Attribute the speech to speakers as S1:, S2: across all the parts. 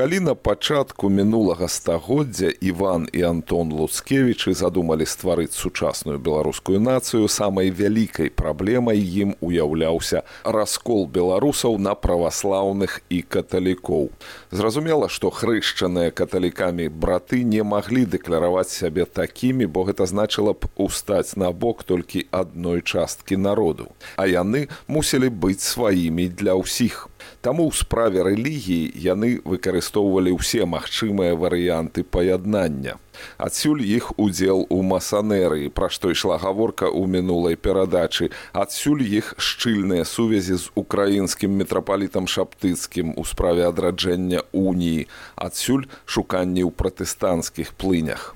S1: Калі на пачатку мінулага стагоддзя Іван і Антон Луцкевічы задумалі стварыць сучасную беларускую нацыю, самай вялікай праблемай ім уяўляўся раскол беларусаў на праваслаўных і каталікоў. Зразумела, што хрышчаныя каталікамі браты не маглі дэкляраваць сябе такімі, бо гэта значыла б устаць на бок толькі адной часткі народу. А яны мусілі быць сваімі для ўсіх. Таму ў справе рэлігіі яны выкарыстоўвалі ўсе магчымыя варыянты паяднання. Адсюль іх удзел у масанерыі, пра што ішла гаворка ў мінулай перадачы. Адсюль іх шчыльныя сувязі з украінскім метрапалітам шаптыцкім у справе адраджэння уніі, адсюль шуканні ў пратэстанцкіх плынях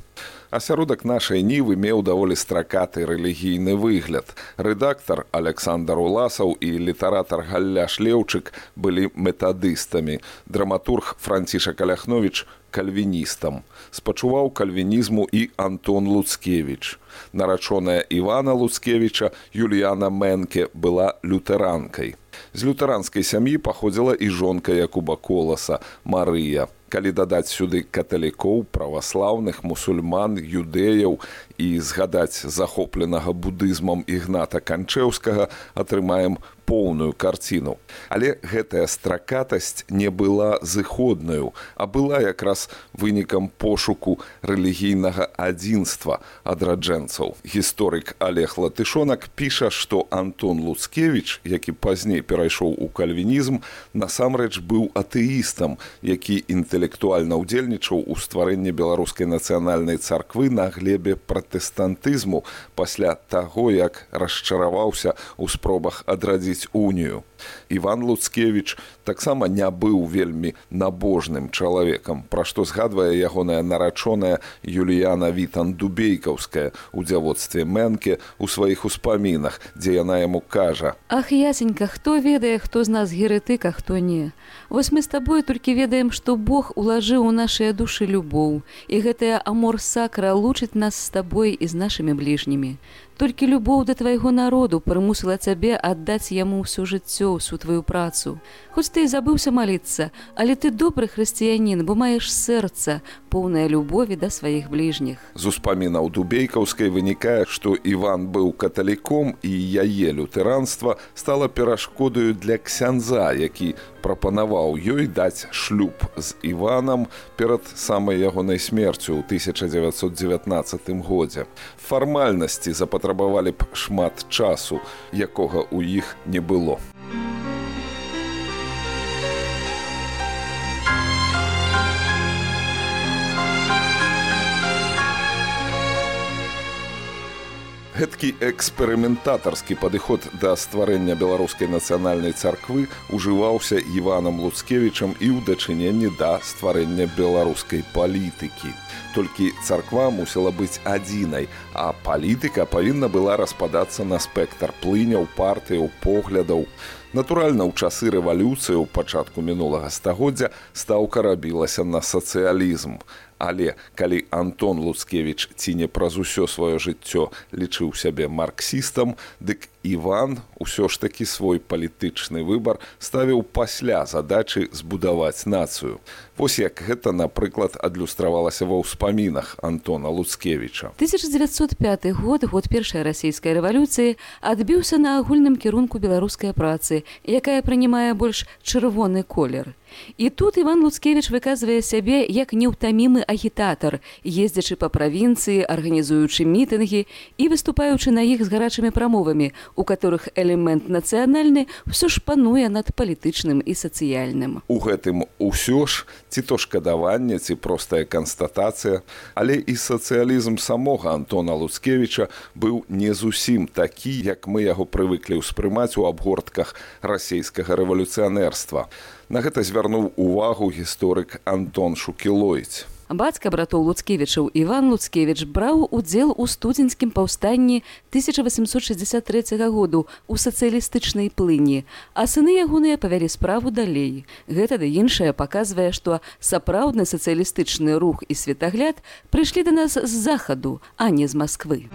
S1: асяродак нашай нівы меў даволі стракаты рэлігійны выгляд. Рэдактар Александр Уласаў і літаратар Галля Шлеўчык былі метадыстамі. Драматург Франціша Каляхнович кальвіністам. Спачуваў кальвінізму і Антон Луцкевіч. Нарачоная Івана Луцкевіча Юліяна Мэнке была лютэранкай. З лютэранскай сям'і паходзіла і жонка Якуба Коласа Марыя калі дадаць сюды каталікоў праваслаўных мусульман юдэяў і згадаць захопленага будызмам ігната канчэўскага атрымаем поўную карціну. Але гэтая стракатасць не была зыходнаю, а была якраз вынікам пошуку рэлігійнага адзінства адраджэнцаў. Гісторык Олег Латышонак піша, што Антон Луцкевіч, які пазней перайшоў у кальвінізм, насамрэч быў атэістам, які інтэлектуальна ўдзельнічаў у стварэнні беларускай нацыянальнай царквы на глебе пратэстантызму пасля таго, як расчараваўся ў спробах адрадзіць унію. Іван Луцкевіч таксама не быў вельмі набожным чалавекам, пра што згадвае ягоная нарачоная Юліяна Вітан Дубейкаўская у дзяводстве Мэнке ў сваіх успамінах, дзе яна яму кажа: «
S2: Ах ясенька, хто ведае, хто з нас геретык, а хто не. Вось мы з табой толькі ведаем, што Бог улажыў у нашыя душы любоў, і гэтая амор сакра лучыць нас з табой і з нашымі бліжнімі. Толькі любоў да твайго народу прымусіла цябе аддаць яму ўсё жыццё ўсю тваю працу. Хоць ты і забыўся маліцца, але ты добры хрысціянін, бо маеш сэрца, поўнае любові да сваіх бліжніх.
S1: З успамінаў дубейкаўскай вынікае, што Іван быў каталіком і яе лютэранства стала перашкодаю для ксяндза, які прапанаваў ёй даць шлюб з Іванам перад самай ягонай смерцю ў 1919 годзе. Фармальнасці запатрабавалі патрабавалі б шмат часу, якога ў іх не было. Гэткі эксперыментатарскі падыход да стварэння беларускай нацыянальнай царквы ўжываўся Іванам Луцкевічам і ў дачыненні да стварэння беларускай палітыкі толькі царква мусіла быць адзінай, а палітыка павінна была распадацца на спектр плыняў партыяў поглядаў. Натуральна, у часы рэвалюцыі ў пачатку мінулага стагоддзя стаўка рабілася на сацыялізм. Але калі Антон Луцкевіч ці не праз усё сваё жыццё лічыў сябе марксістам, дык Іван усё ж такі свой палітычны выбар ставіў пасля задачы збудаваць нацыю. Вось як гэта, напрыклад, адлюстравалася ва ўспамінах Антона Луцкевіча.
S2: 1905 год год першай расійскай рэвалюцыі адбіўся на агульным кірунку беларускай працы, якая прынімае больш чырвоны колер. І тут Іван Луцкевіч выказвае сябе як неўтамімы агітатар, ездзячы па правінцыі, арганізуючы мітынгі і выступаючы на іх з гарачымі прамовамі, у которых элемент нацыянальны ўсё ж пануе над палітычным і сацыяльным.
S1: У гэтым усё ж ці то шкадаванне ці простая канстатацыя, але і сацыялізм самога Антона Луцкевіча быў не зусім такі, як мы яго прывыклі ўспрымаць у абгортках расійскага рэвалюцыянерства. На гэта звярнуў увагу гісторык Антон Шукілойць.
S2: Бацька братоў Луцкевічаў Іван Луцкевіч браў удзел у студзеньскім паўстанні 1863 году у сацыялістычнай плыні, а сыны ягоныя павялі справу далей. Гэта да іншае паказвае, што сапраўдны сацыялістычны рух і светагляд прыйшлі да нас з захаду, а не з Масквы.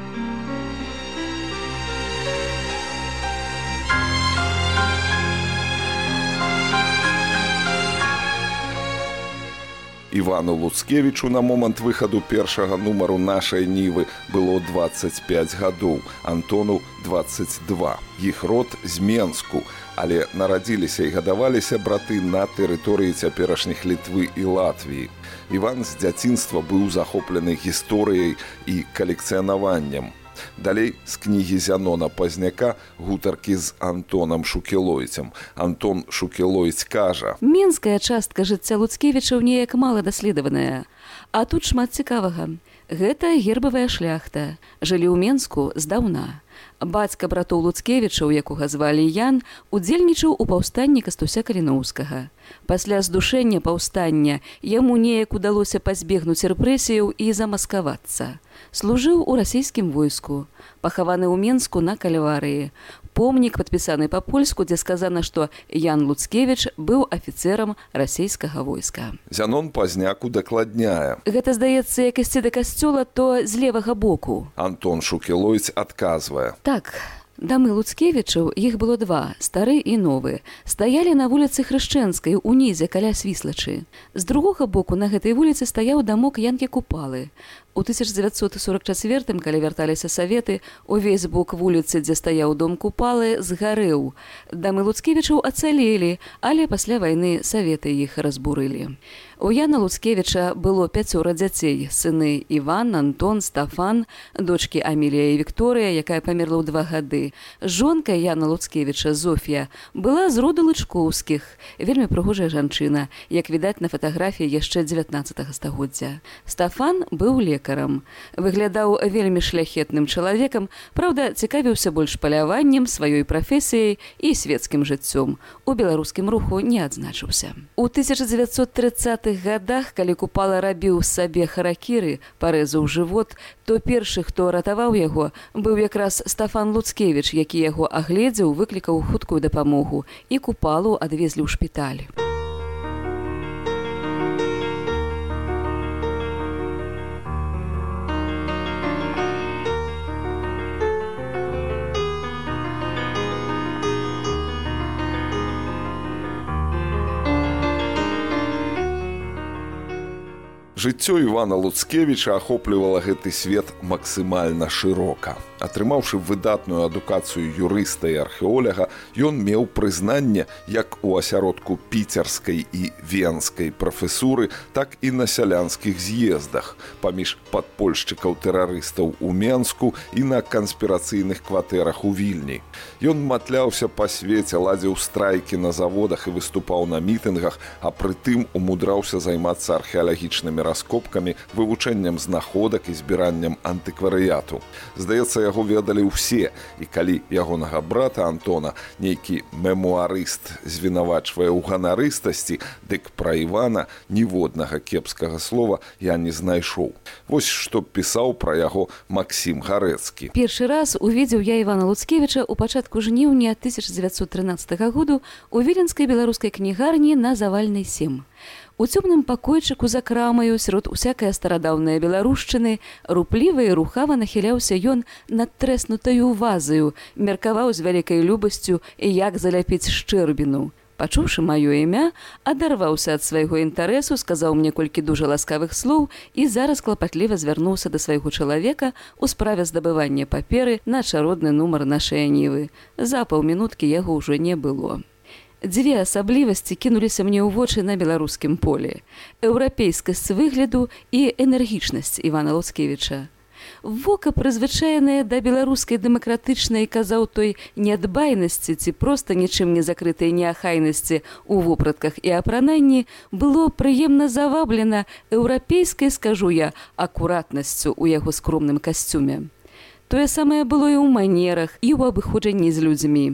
S1: Івану Луцкевічу на момант выхаду першага нумару нашай нівы было 25 гадоў, Антону 22. Іх род з Менску, але нарадзіліся і гадаваліся браты на тэрыторыі цяперашніх літвы і Латвіі. Іван з дзяцінства быў захоплены гісторыяй і калекцыянаваннем. Далей з кнігі зянона пазняка гутаркі з Антонам Шукелойцем. Антон Шукелойць кажа:
S2: Менская частка жыцця Луцкевічаў неяк мала даследаваная. А тут шмат цікавага. Гэта гербавая шляхта. Жылі ў Менску здаўна. Бацька братоў Луцкевічаў, якога звалі Ян, удзельнічаў у паўстанні кастуся каліноўскага. Пасля здушэння паўстання яму неяк удалося пазбегнуць рэпрэсіяў і замаскавацца служыў у расійскім войску пахаваны ў менску на кальварыі помнік падпісаны па-польску дзе сказана што ян луцкевич быў афіцерам расійскага войска.
S1: Зянон пазняку дакладняе
S2: гэта здаецца як ісці да касцёла то з левага боку.
S1: Антон шукелойць адказвае.
S2: Так Дамы Луцкевічаў іх было два, стары і новы, стаялі на вуліцы хрышчэнскай унізе каля свіслачы. З другога боку на гэтай вуліцы стаяў дамок янкі купалы. У 1944, калі вярталіся саветы, увесь бок вуліцы, дзе стаяў дом купалы, згарэў. Дамы Луцкевічаў ацалелі, але пасля вайны саветы іх разбурылі. У Яна Луцкевіча было пяцёра дзяцей, сыны Іван, Антон, Стафан, дочкі Амілія і Вікторыя, якая памерла ў два гады. Жонка Яна Луцкевіча Зофія была з роду лычкоўскіх, вельмі прыгожая жанчына, як відаць на фатаграфіі яшчэ 19 стагоддзя. Стафан быў лекарам. Выглядаў вельмі шляхетным чалавекам, праўда, цікавіўся больш паляваннем сваёй прафесіяй і свецкім жыццём. У беларускім руху не адзначыўся. У 1930 20-х годах калі купала рабіў сабе харакіры парэзаў жывот то першы хто ратаваў яго быў якраз стафан луцкевич які яго агледзеў выклікаў хуткую дапамогу і купалу адвезлі ў шпіталь
S1: Жыццё Івана Луцкевіча ахоплівала гэты свет максімальна шырока. Атрымаўшы выдатную адукацыю юрыста і археоляга, ён меў прызнанне як у асяродку піцерскай і венскай прафесуры, так і на сялянскіх з'ездах, паміж падпольшчыкаў тэрарыстаў у Менску і на канспірацыйных кватэрах у вільні. Ён матляўся па свеце, ладзіў страйкі на заводах і выступаў на мітынгах, а прытым умудраўся займацца археалагічнымі раскопкамі, вывучэннем знаходак і збіраннем антыкварыяту. Здаецца, яго ведалі ўсе і калі ягонага брата Антона нейкі мемуарыст звінавачвае ў ганарыстасці, дык пра Івана ніводнага кепскага слова я не знайшоў. Вось што пісаў пра яго Макссім гарэцкі.
S2: Першы раз увидзеў я Івана Луцкевіча ў пачатку жніўня 1913 году у віленскай беларускай кнігарні на завальнай сем. У цёмным пакойчыку за крамаю сярод усякая старадаўная беларушчыны рупліва і рухава нахіляўся ён над трэснутаю вазаю, меркаваў з вялікай любасцю і як заляпіць шчэрбіну. Пачуўшы маё імя, адарваўся ад свайго інтарэсу, сказаў мне колькі дужа ласкавых слоў і зараз клапатліва звярнуўся да свайго чалавека ў справе здабывання паперы на чародны нумар нашай нівы. За паўмінуткі яго ўжо не было. Дзве асаблівасці кінуліся мне ў вочы на беларускім полі: еўрапейскасць выгляду і энергічнасць Івана Луцкевіча. Вока прызвычаенае да беларускай дэмакратычнай казаў той неадбайнасці ці проста нічым не закрытай неахайнасці ў вопратках і апрананні было прыемна заваблена еўрапейскай скажу я акуратнасцю ў яго скромным касцюме. Тое самае было і ў манерах і ў абыходжанні з людзьмі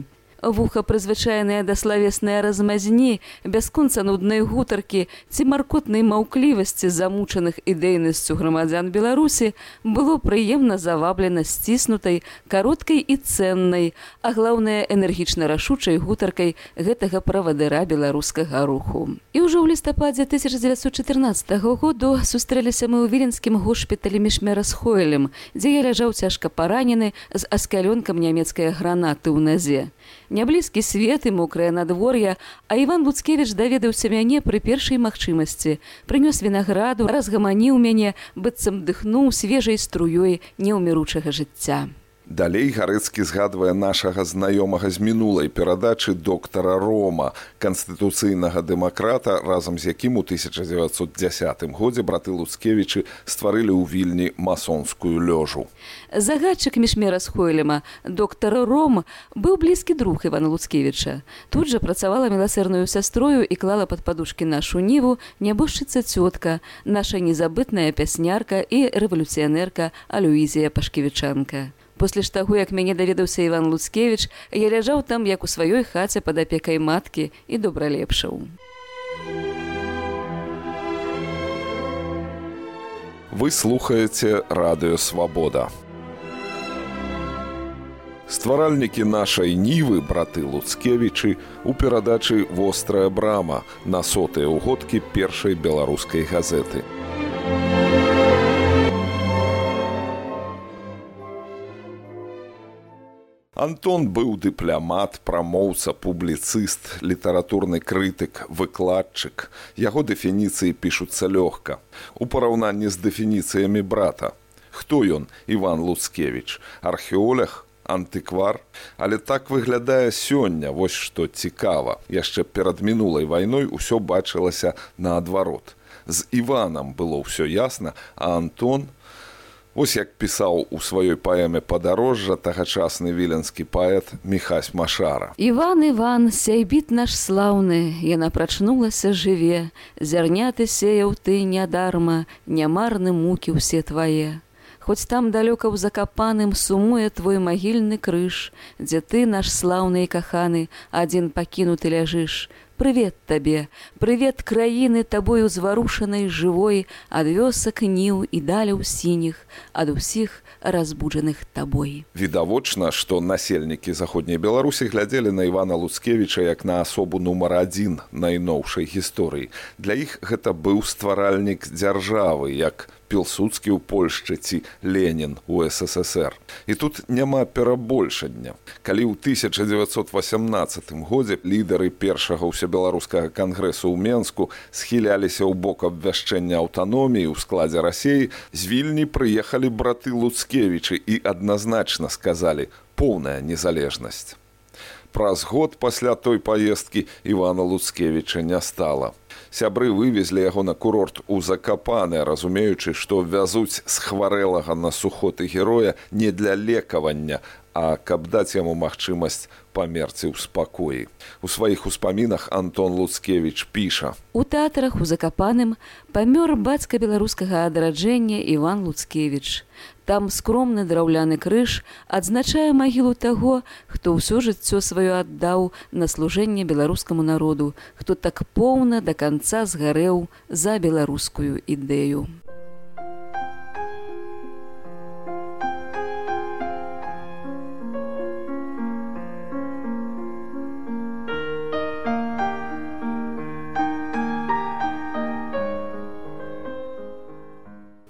S2: Вуха прызвычайнае да славеснай размазні, бясконца нуднай гутаркі ці маркотнай маўклівасці замучаных ідэйнасцю грамадзян Беларусі было прыемна заваблена сціснутай, кароткай і цэннай, а глаўная энергічна рашучай гутаркай гэтага правадыра беларускага руху. І ўжо ў лістападзе 1914 году сустрэліся мы ў віленскім госпіталі хойлем, дзе я ляжаў цяжка паранены з аскалёнкам нямецкай гранаты ў назе. Няблізкі свет і мокрае надвор'е, а Іван Луцкевіч даведаўся мяне пры першай магчымасці, прынёс вінаграду, разгаманіў мяне, быццам дыхнуў свежай струёй неўміручага жыцця.
S1: Далей гарэцкі згадвае нашага знаёмага з мінулай перадачы доктара Рома, канстытуцыйнага дэмакрата, разам з якім у 1910 годзе браты Луцкевічы стварылі ў вільні масонскую лёжу.
S2: Загадчык мішмера з Хойлема, доктар Ром быў блізкі друг Івана Луцкевіча. Тут жа працавала міласэрную сястрою і клала пад падушкі нашу ніву нябожчыца цётка, наша незабытная пяснярка і рэвалюцыянерка Алюізія Пашкевічанка. После ж таго, як мяне даведаўся Іван Луцкевіч, я ляжаў там як у сваёй хаце пад апекай маткі і добра лепшаў.
S1: Вы слухаеце радыё свабода. Стваральнікі нашай нівы браты Луцкевічы у перадачы вострая брама на сотыя ўгодкі першай беларускай газеты. Антон быў дыплямат, прамоўца, публіцыст, літаратурны крытык, выкладчык. Яго дэфініцыі пішуцца лёгка. У параўнанні з дэфініцыямі брата. Хто ён Іван Луцкевіч, археолог, антыквар, але так выглядае сёння вось што цікава. Яшчэ перад мінулай вайной усё бачылася наадварот. З Іванам было ўсё ясна, а Антон, Вось як пісаў у сваёй паэме падарожжа тагачасны віленскі паэт Михась Машара.
S2: Іван Іван, сяйбіт наш слаўны, яна прачнулася жыве, зярняты сеяў ты нядарма, нямарны мукі ўсе твае. Хоць там далёка ў закапаным сумуе твой магільны крыж, дзе ты наш слаўны і каханы, адзін пакінуты ляжыш, Прывет табе, прывет краіны табою зварушанай жывой, ад вёсак ніў і даляў сініх, ад усіх разбуджаных табой.
S1: Відавочна, што насельнікі заходняй Беларусі глядзелі на Івана Луцкевіча як на асобу нумар адзін найноўшай гісторыі. Для іх гэта быў стваральнік дзяржавы, як пілсудскі ў польшчы ці ленін у ссср. І тут няма перабольшання. Калі ў 1918 годзе лідары першага ўсебеларускага кангрэсу ў менску схіляліся ў бок абвяшчэння аўтаноміі ў складзе рассеі з вільні прыехалі браты луцкевічы і адназначна сказалі поўная незалежнасць праз год пасля той паездкі івана луцкевіча не стала сябры вывезлі яго на курорт у закапаны разумеючы што вязуць з хварэлага на сухоты героя не для лекавання а каб даць яму магчымасць памерці ў спакоі. У сваіх успамінах антон луцкевич піша.
S2: У тэатрах у закапаным памёр бацька беларускага адраджэння иван луцкевич Там скромны драўляны крыж адзначае магілу таго, хто ўсё жыццё сваё аддаў на служэнне беларускаму народу, хто так поўна да канца згарэў за беларускую ідэю.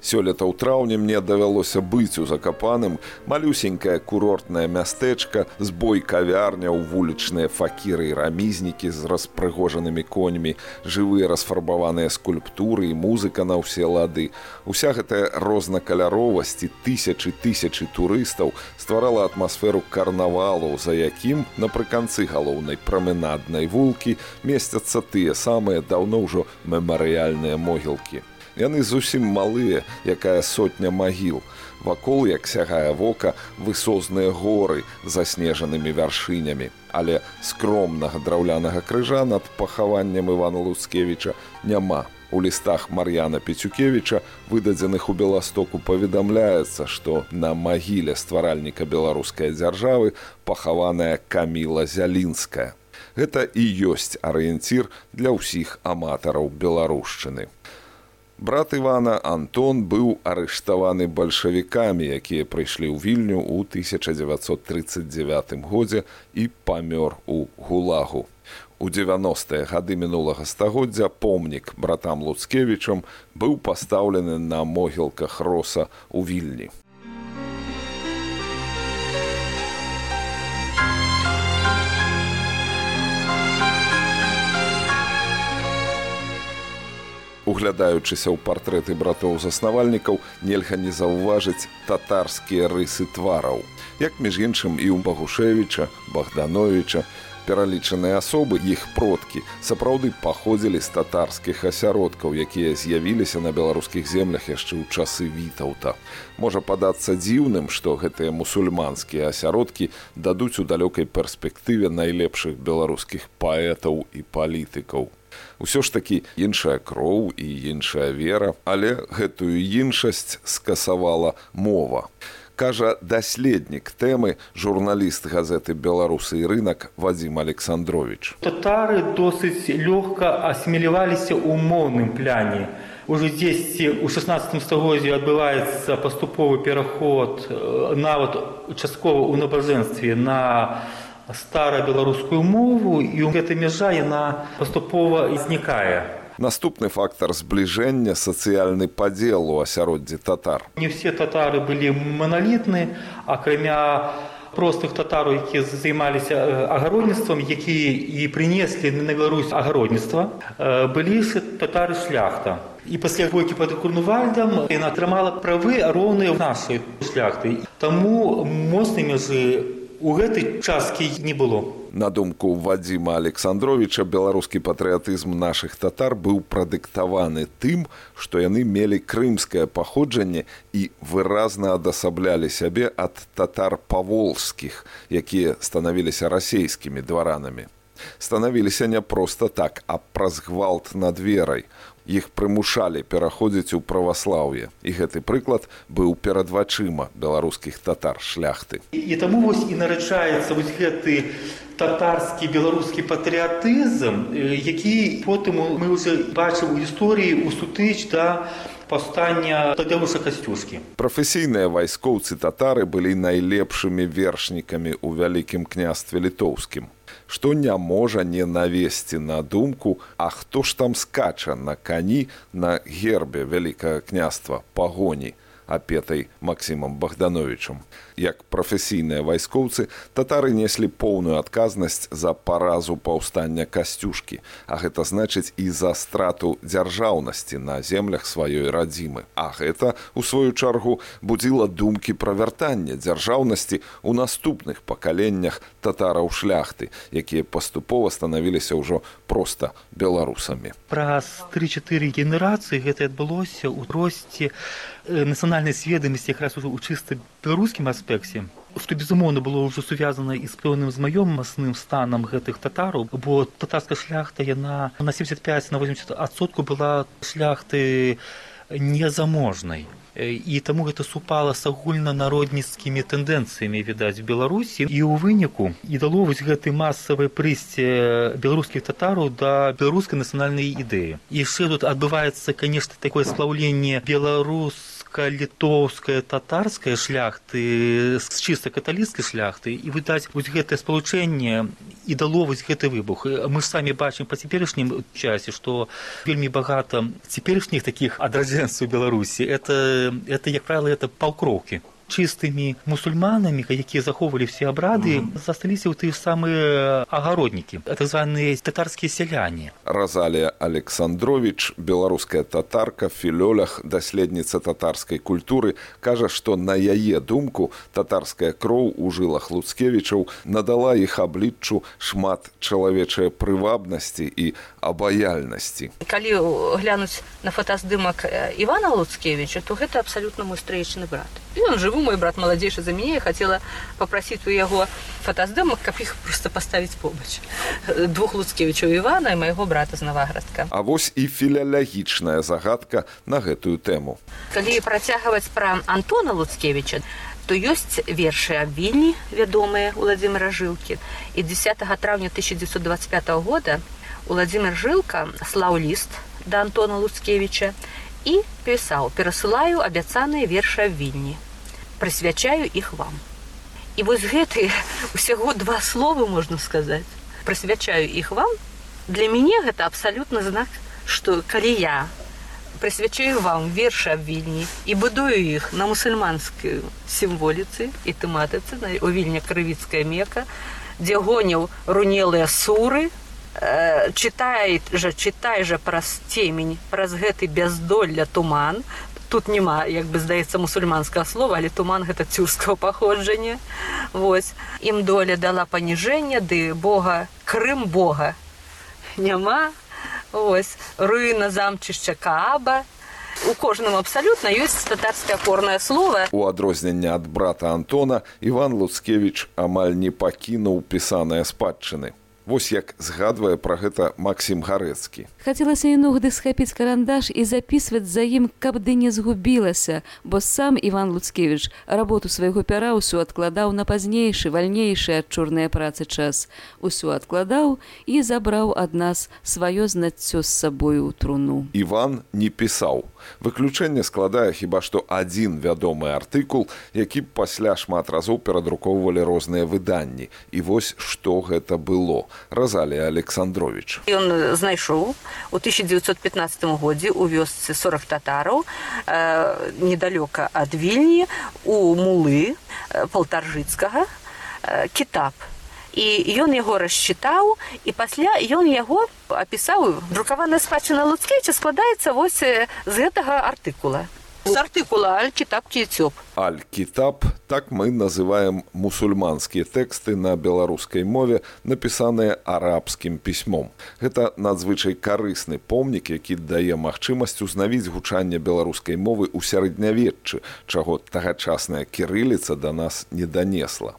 S1: Сёлета ў траўні мне давялося быць у закапаным малюсенькае курортнае мястэчка з бой кавярня ў вулічныя факіры і рамізнікі з распрыгожанымі коньмі, жывыя расфарбаваныя скульптуры і музыка на ўсе лады. Уся гэтая рознакаляровасці тысячы тысячы турыстаў стварала атмасферу карнавалу, за якім напрыканцы галоўнай праменаднай вулкі месцяцца тыя самыя даўно ўжо мемарыяльныя могілкі. Яны зусім малыя, якая сотня магіл. Вакол, як сягае вока, высозныя горы заснежанымі вяршынямі. Але скромнага драўлянага крыжа над пахаваннем Івана Луцкевіча няма. У лістах Мар'яна Пецюкевіча, выдадзеных у Беластоку, паведамляецца, што на магіле стваральніка беларускай дзяржавы пахаваная Каміла Зялінская. Гэта і ёсць арыенцір для ўсіх аматараў беларушчыны. Брат Івана Антон быў арыштаваны бальшавікамі, якія прыйшлі ў вільню ў 1939 годзе і памёр у гулагу. У 90-е гады мінулага стагоддзя помнік братам Луцкевічам быў пастаўлены на могілках роса ў вільні. Углядаючыся ў партрэты братоў заснавальнікаў, нельга не заўважыць татарскія рысы твараў. Як між іншым і ў Багушевіча, Богдановича, пералічаныя асобы іх продкі сапраўды паходзілі з татарскіх асяродкаў якія з'явіліся на беларускіх землях яшчэ ў часы вітаўта можа падацца дзіўным што гэтыя мусульманскія асяродкі дадуць у далёкай перспектыве найлепшых беларускіх паэтаў і палітыкаў Усё ж такі іншая кроў і іншая вера, але гэтую іншасць скасавала мова. Кажа даследнік тэмы журналіст газеты беларусы і рынок вадзім александрович
S3: татары досыць лёгка асіміліваліся ў моўным пляне. Уже дзесьці у 16 стагоддзі адбываецца паступовы пераход нават часткова ў набажэнстве на старабеларускую мову і ў гэта мяжа яна паступова знікае
S1: Наступны фактор збліжэння сацыяльны падзел у асяроддзі татар.
S3: Не ўсе татары былі маналітны, акрамя простых татараў, якія займаліся агародніцтвам, якія і прынеслі на Беларусь агародніцтва, былі татары шляхта. І пасля бойкі пад курнувальдам яна атрымала правы роўныя ў нашай шляхты. Таму моцнай мяжы у гэтай часткі не было.
S1: На думку Вадзіма Александровича беларускі патрыятызм нашых татар быў прадыктаваны тым, што яны мелі крымскае паходжанне і выразна адасаблялі сябе ад татар паволскіх, якія станавіліся расейскімі дваранамі. Станавіліся не проста так, а праз гвалт над верай іх прымушалі пераходзіць у праваслаўе. І гэты прыклад быў перад вачыма беларускіх татар шляхты.
S3: І, і таму вось і нараджаецца вось гэты татарскі беларускі патрыятызм які потым мы ўжо бачым у гісторыі у сутыч да паўстання тадзеуша касцюшкі.
S1: Прафесійныя вайскоўцы татары былі найлепшымі вершнікамі ў вялікім княстве літоўскім што не можа не навесці на думку, а хто ж там скача на кані на гербе вялікае княства пагоні апетай Масімам Богдановичам. Як прафесійныя вайскоўцы татары неслі поўную адказнасць за паразу паўстання касцюшкі, а гэта значыць і за страту дзяржаўнасці на землях сваёй радзімы. А гэта у сваю чаргу будзіла думкі пра вяртанне дзяржаўнасці ў наступных пакаленнях татараў шляхты, якія паступова станавіліся ўжо проста беларусамі.
S3: Праз тры-чатыры генерацыі гэта адбылося ў росце нацыянальнай сведамасці якраз ў чыста беларускім аспекце што безумоўна было ўжо сувязана і з пэўным знаёмасным станам гэтых татараў бо татарская шляхта яна на 75 на 80 адсотку была шляхты незаможнай і таму гэта супала з агульнанародніцкімі тэндэнцыямі відаць беларусі і ў выніку і дало вось гэты масавае прыйсце беларускіх татараў да беларускай нацыянальнай ідэі яшчэ тут адбываецца канешне такое слаўленне беларус літоўская татарская шляхты з чыста каталіцкай шляхты і выдаць вось гэтае спалучэнне і дало вось гэты выбух. Мы ж самі бачым па цяперашнім часе што вельмі багата цяперашніх такіх адраджэнцаў беларусі это это як правіла это паўкроўкі чыстымі мусульманамі якія захоўвалі все абрады mm -hmm. засталіся ў тыя самыя агароднікі так званыя татарскія сяляне
S1: разалія александрович беларуская татарка філёлях даследніца татарскай культуры кажа што на яе думку татарская кроў у жылах луцкевічаў надала іх абліччу шмат чалавечай прывабнасці і абаяльнасці
S4: калі глянуць на фотаздымак івана луцкевича то гэта абсалютна мой стрэчны брат. Ён жыву мой брат маладзейшы за мяне я хацела попросіць у яго фотаздымак каб іх просто паставіць побач. Двух луцкевічаў івана і майго брата з наваградка
S1: А вось і філялягічная загадка на гэтую тэму.
S4: калі працягваць пра антона луцкевіча то ёсць вершы аб вільні вядомыя владимира жылкі і 10 траўня 1925 года владимир жылка слаў ліст да антона луцкевіча і пісаў перасылаю абяцаныя вершы аб вільні прысвячаю іх вам і вось гэты усяго два словы можна сказаць прысвячаю іх вам для мяне гэта абсалютны знак што калі я прысвячаю вам вершы аб вільні і будую іх на мусульманскую сімволіцы і тэматыцы на у вільня крывіцкая мека дзе гоняў рунелыя суры э, чытай жа чытай жа праз цемень праз гэты бяздолля туман. Тут няма як бы здаецца мусульманскага слова але туман гэта цюрскага паходжання. Вось. Ім доля дала паніжэння ды бога крым бога. Няма. Ось руіна замчышча кааба. У кожным абсалютна ёсць татарскае апорнае слова.
S1: У адрозненне ад брата Антона Іван Луцкевіч амаль не пакінуў пісаныя спадчыны. Вось як згадвае пра гэта Максім Гарэцкі.
S2: Хацелася іногды схапіць карандаш і запісваць за ім, каб ды не згубілася, бо сам Іван Луцкевіч работу свайго пяра ўсё адкладаў на пазнейшы, вальнейшы ад чорнай працы час. Усё адкладаў і забраў ад нас сваё знаццё з сабою ў труну.
S1: Іван не пісаў. Выключэнне складае хіба што адзін вядомы артыкул, які пасля шмат разоў перадрукоўвалі розныя выданні. І вось што гэта было. Разалія Александрович.
S4: Ён знайшоў у 1915 годзе у вёсцы 40 татараў э, недалёка ад вільні у мулы э, палтаржыцкага э, кітап і ён яго расчытаў і пасля ён яго апісаў друкаваная спадчына луцкевіча складаецца вось з гэтага артыкула з артыкула аль-кітап кіцёп
S1: Аль-Кітаб так мы называем мусульманскія тэксты на беларускай мове, напісаныя арабскім пісьмом. Гэта надзвычай карысны помнік, які дае магчымасць узнавіць гучанне беларускай мовы ў сярэднявеччы, чаго тагачасная кірыліца да нас не данесла.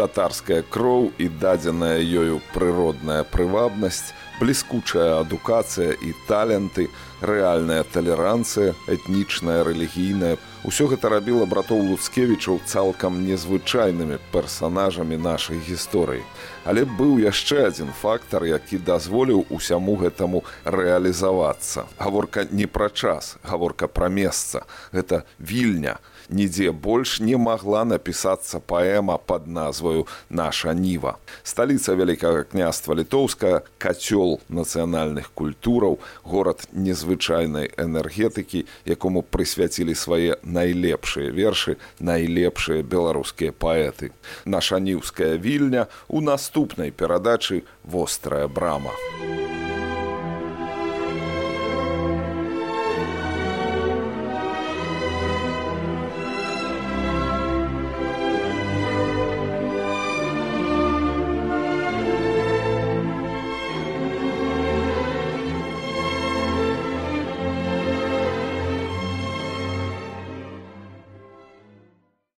S1: Татарская кроў і дадзеная ёю прыродная прывабнасць, бліскучая адукацыя і таленты, рэальная талеранцыя, этнічная, рэлігійная. Усё гэта рабіла братоў Луцкевічаў цалкам незвычайнымі персанажамі нашай гісторыі. Але быў яшчэ адзін фактар, які дазволіў усяму гэтаму рэалізавацца. Гаворка не пра час, гаворка пра месца. Гэта вільня, нідзе больш не магла напісацца паэма пад назваю наша ніва сталіца вялікага княства літоўска кацёл нацыянальных культураў горад незвычайнай энергетыкі якому прысвяцілі свае найлепшыя вершы найлепшыя беларускія паэты. Наша ніўская вільня у наступнай перадачы вострая брама у